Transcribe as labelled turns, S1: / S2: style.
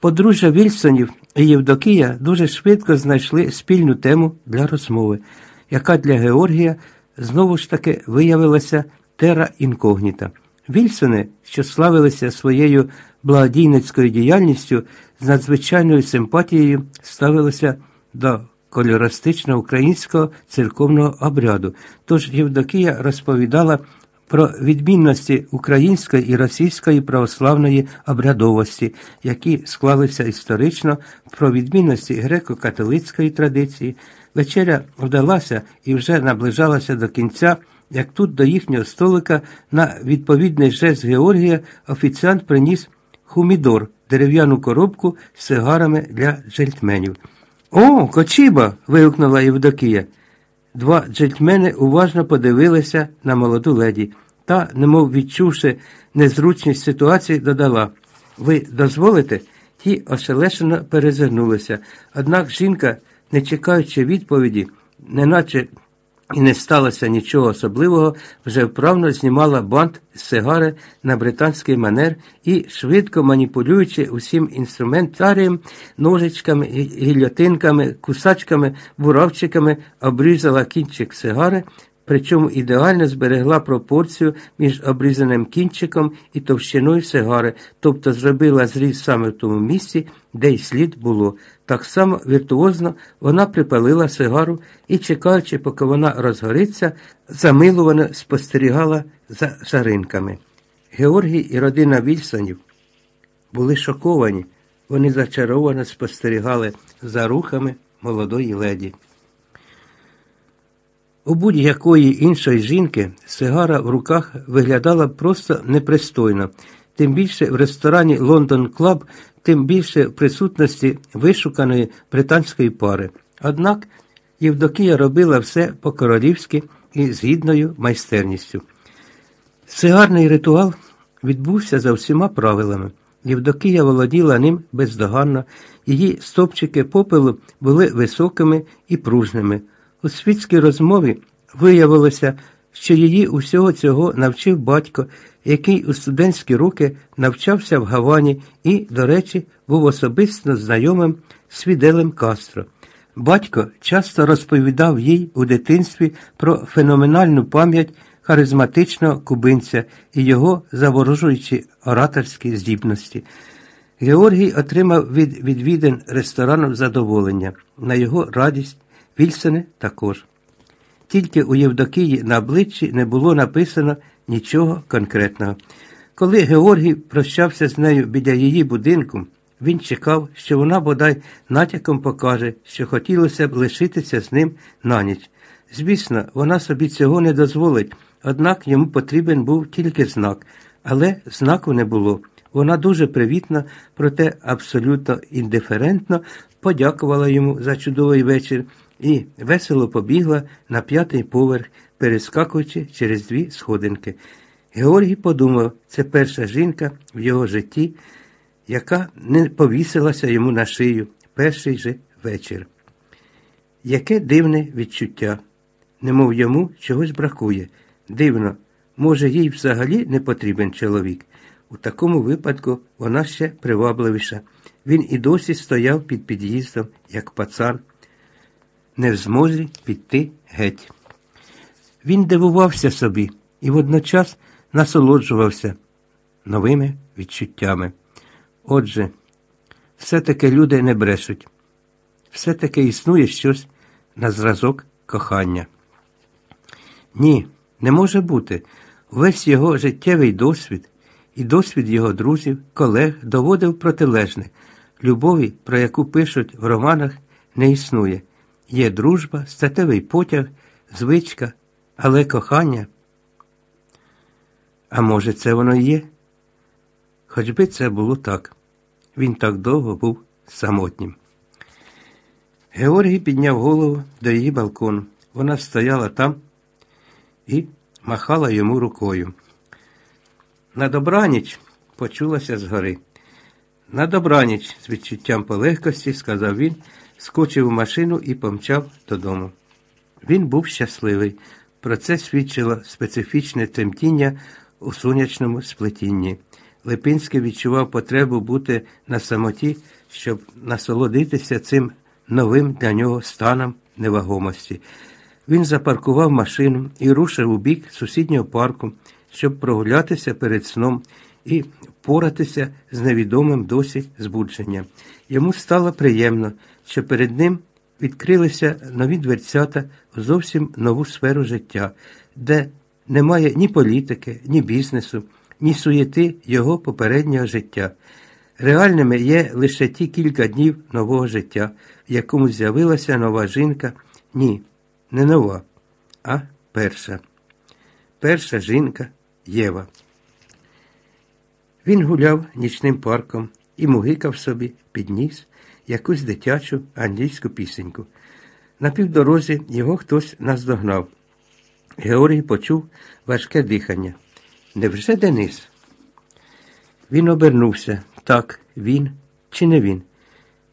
S1: Подружжя Вільсонів і Євдокія дуже швидко знайшли спільну тему для розмови, яка для Георгія знову ж таки виявилася тера інкогніта. Вільсони, що славилися своєю благодійницькою діяльністю, з надзвичайною симпатією ставилися до кольористично українського церковного обряду. Тож Євдокія розповідала про відмінності української і російської православної обрядовості, які склалися історично, про відмінності греко-католицької традиції. Вечеря вдалася і вже наближалася до кінця, як тут до їхнього столика на відповідний жест Георгія офіціант приніс хумідор, дерев'яну коробку з сигарами для джельтменів. О, кочіба. вигукнула Євдокія. Два джентльмени уважно подивилися на молоду леді та, немов відчувши незручність ситуації, додала Ви дозволите? Ті ошелешено перезирнулися. Однак жінка, не чекаючи відповіді, неначе і не сталося нічого особливого, вже вправно знімала бант сигари на британський манер і, швидко маніпулюючи усім інструментарієм, ножичками, гільотинками, кусачками, буравчиками, обрізала кінчик сигари, причому ідеально зберегла пропорцію між обрізаним кінчиком і товщиною сигари, тобто зробила зріз саме в тому місці, де й слід було. Так само віртуозно вона припалила сигару і, чекаючи, поки вона розгориться, замилувано спостерігала за жаринками. Георгій і родина Вільсонів були шоковані, вони зачаровано спостерігали за рухами молодої леді. У будь-якої іншої жінки сигара в руках виглядала просто непристойно, тим більше в ресторані Лондон Клаб, тим більше в присутності вишуканої британської пари. Однак Євдокія робила все по-королівськи і з гідною майстерністю. Сигарний ритуал відбувся за всіма правилами. Євдокія володіла ним бездоганно, її стопчики попелу були високими і пружними. У світській розмові виявилося, що її усього цього навчив батько, який у студентські роки навчався в Гавані і, до речі, був особисто знайомим з Фіделем Кастро. Батько часто розповідав їй у дитинстві про феноменальну пам'ять харизматичного кубинця і його заворожуючі ораторські здібності. Георгій отримав від відвідин ресторану задоволення, на його радість Вільсони також. Тільки у Євдокії на обличчі не було написано нічого конкретного. Коли Георгій прощався з нею біля її будинку, він чекав, що вона бодай натяком покаже, що хотілося б лишитися з ним на ніч. Звісно, вона собі цього не дозволить, однак йому потрібен був тільки знак, але знаку не було. Вона дуже привітно, проте абсолютно індиферентно подякувала йому за чудовий вечір і весело побігла на п'ятий поверх, перескакуючи через дві сходинки. Георгій подумав, це перша жінка в його житті, яка не повісилася йому на шию перший же вечір. Яке дивне відчуття, немов йому чогось бракує. Дивно, може, їй взагалі не потрібен чоловік. У такому випадку вона ще привабливіша. Він і досі стояв під під'їздом, як пацан не в змозі піти геть. Він дивувався собі і водночас насолоджувався новими відчуттями. Отже, все-таки люди не брешуть, все-таки існує щось на зразок кохання. Ні, не може бути. Весь його життєвий досвід і досвід його друзів, колег доводив протилежне. Любові, про яку пишуть в романах, не існує. Є дружба, статевий потяг, звичка, але кохання. А може, це воно є? Хоч би це було так. Він так довго був самотнім. Георгій підняв голову до її балкону. Вона стояла там і махала йому рукою. На добраніч почулася згори. На добраніч, з відчуттям полегкості, сказав він скочив у машину і помчав додому. Він був щасливий. Про це свідчило специфічне тремтіння у сонячному сплетінні. Липинський відчував потребу бути на самоті, щоб насолодитися цим новим для нього станом невагомості. Він запаркував машину і рушив у бік сусіднього парку, щоб прогулятися перед сном і впоратися з невідомим досі збудженням. Йому стало приємно, що перед ним відкрилися нові дверцята в зовсім нову сферу життя, де немає ні політики, ні бізнесу, ні суєти його попереднього життя. Реальними є лише ті кілька днів нового життя, в якому з'явилася нова жінка. Ні, не нова, а перша. Перша жінка Єва. Він гуляв нічним парком і мугикав собі під ніс якусь дитячу англійську пісеньку. На півдорозі його хтось наздогнав. Георгій почув важке дихання. Невже Денис? Він обернувся. Так, він чи не він?